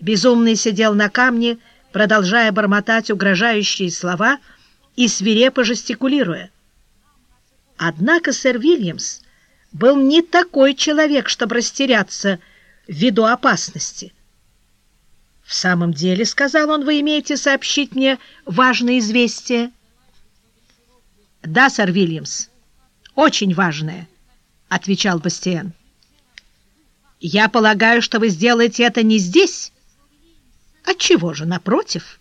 Безумный сидел на камне, продолжая бормотать угрожающие слова и свирепо жестикулируя. Однако сэр Вильямс был не такой человек, чтобы растеряться ввиду опасности. «В самом деле, — сказал он, — вы имеете сообщить мне важное известие?» «Да, сэр Вильямс, очень важное», — отвечал Бастиен. «Я полагаю, что вы сделаете это не здесь?» «Отчего же, напротив?»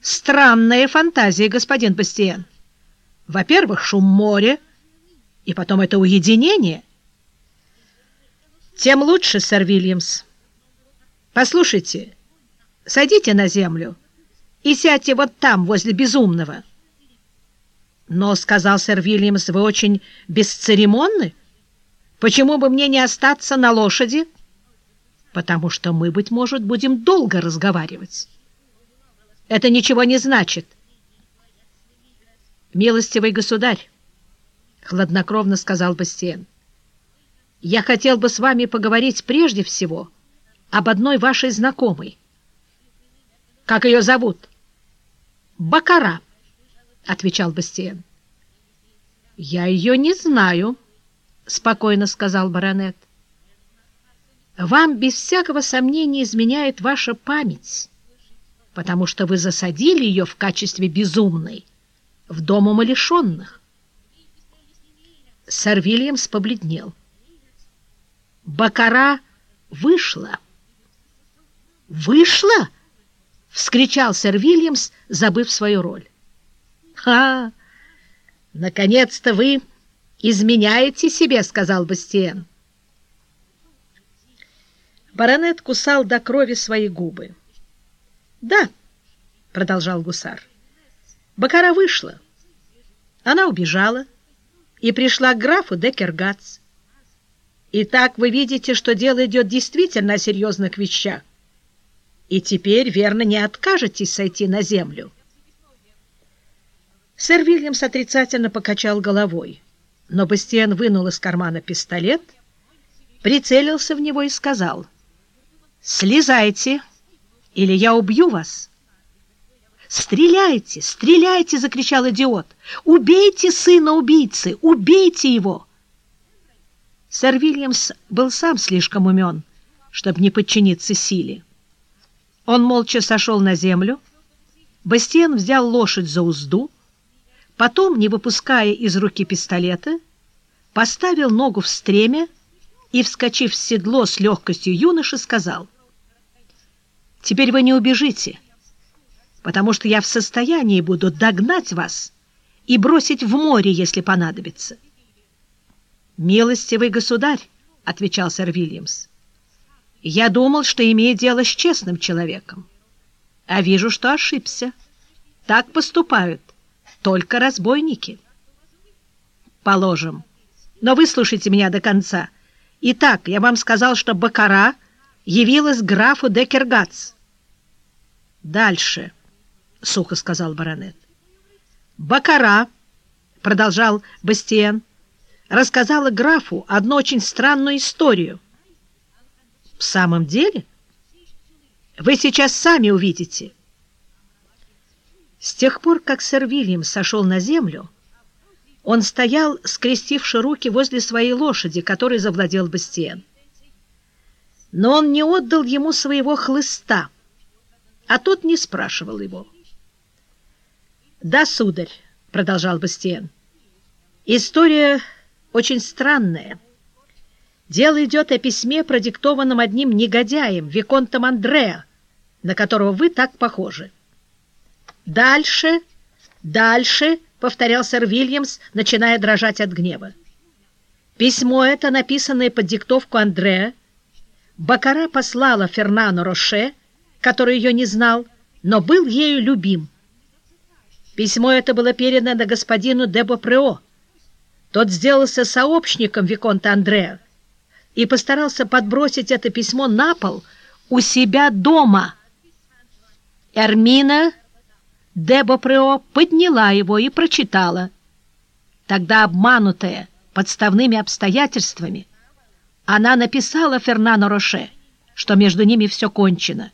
«Странная фантазия, господин Бастиен. Во-первых, шум моря, и потом это уединение». «Тем лучше, сэр Вильямс. Послушайте, садите на землю и сядьте вот там, возле безумного». «Но, — сказал сэр Вильямс, — вы очень бесцеремонны. Почему бы мне не остаться на лошади?» «Потому что мы, быть может, будем долго разговаривать». «Это ничего не значит». «Милостивый государь», — хладнокровно сказал Бастиен, — «я хотел бы с вами поговорить прежде всего об одной вашей знакомой». «Как ее зовут?» «Бакара». — отвечал Бастиен. — Я ее не знаю, — спокойно сказал баронет. — Вам без всякого сомнения изменяет ваша память, потому что вы засадили ее в качестве безумной в дом умалишенных. Сэр Вильямс побледнел. Бакара вышла. «Вышла!» — вскричал сэр Вильямс, забыв свою роль. «Ха! Наконец-то вы изменяете себе!» — сказал Бастиен. Баронет кусал до крови свои губы. «Да», — продолжал гусар, — «Бакара вышла. Она убежала и пришла к графу Декергац. Итак, вы видите, что дело идет действительно о серьезных вещах. И теперь, верно, не откажетесь сойти на землю». Сэр Вильямс отрицательно покачал головой, но Бастиен вынул из кармана пистолет, прицелился в него и сказал «Слезайте, или я убью вас». «Стреляйте! Стреляйте!» — закричал идиот. «Убейте сына убийцы! Убейте его!» Сэр Вильямс был сам слишком умен, чтобы не подчиниться силе. Он молча сошел на землю. Бастиен взял лошадь за узду, Потом, не выпуская из руки пистолета, поставил ногу в стремя и, вскочив в седло с легкостью юноши, сказал, «Теперь вы не убежите, потому что я в состоянии буду догнать вас и бросить в море, если понадобится». «Милостивый государь», — отвечал сэр Вильямс, — «я думал, что имею дело с честным человеком, а вижу, что ошибся. Так поступают только разбойники. Положим. Но выслушайте меня до конца. Итак, я вам сказал, что Бакара явилась графу Декергац. Дальше, — сухо сказал баронет. Бакара, — продолжал Бастиен, — рассказала графу одну очень странную историю. В самом деле? Вы сейчас сами увидите. — с тех пор, как сэр Вильям сошел на землю, он стоял, скрестивши руки возле своей лошади, которой завладел Бастиен. Но он не отдал ему своего хлыста, а тот не спрашивал его. «Да, сударь», — продолжал Бастиен, — «история очень странная. Дело идет о письме, продиктованном одним негодяем, Виконтом Андреа, на которого вы так похожи. «Дальше, дальше», — повторял сэр Вильямс, начиная дрожать от гнева. Письмо это, написанное под диктовку Андреа, Бакара послала Фернану Роше, который ее не знал, но был ею любим. Письмо это было передано господину Дебопрео. Тот сделался сообщником Виконта Андреа и постарался подбросить это письмо на пол у себя дома. Эрмина Дебопрео подняла его и прочитала. Тогда, обманутая подставными обстоятельствами, она написала Фернано Роше, что между ними все кончено.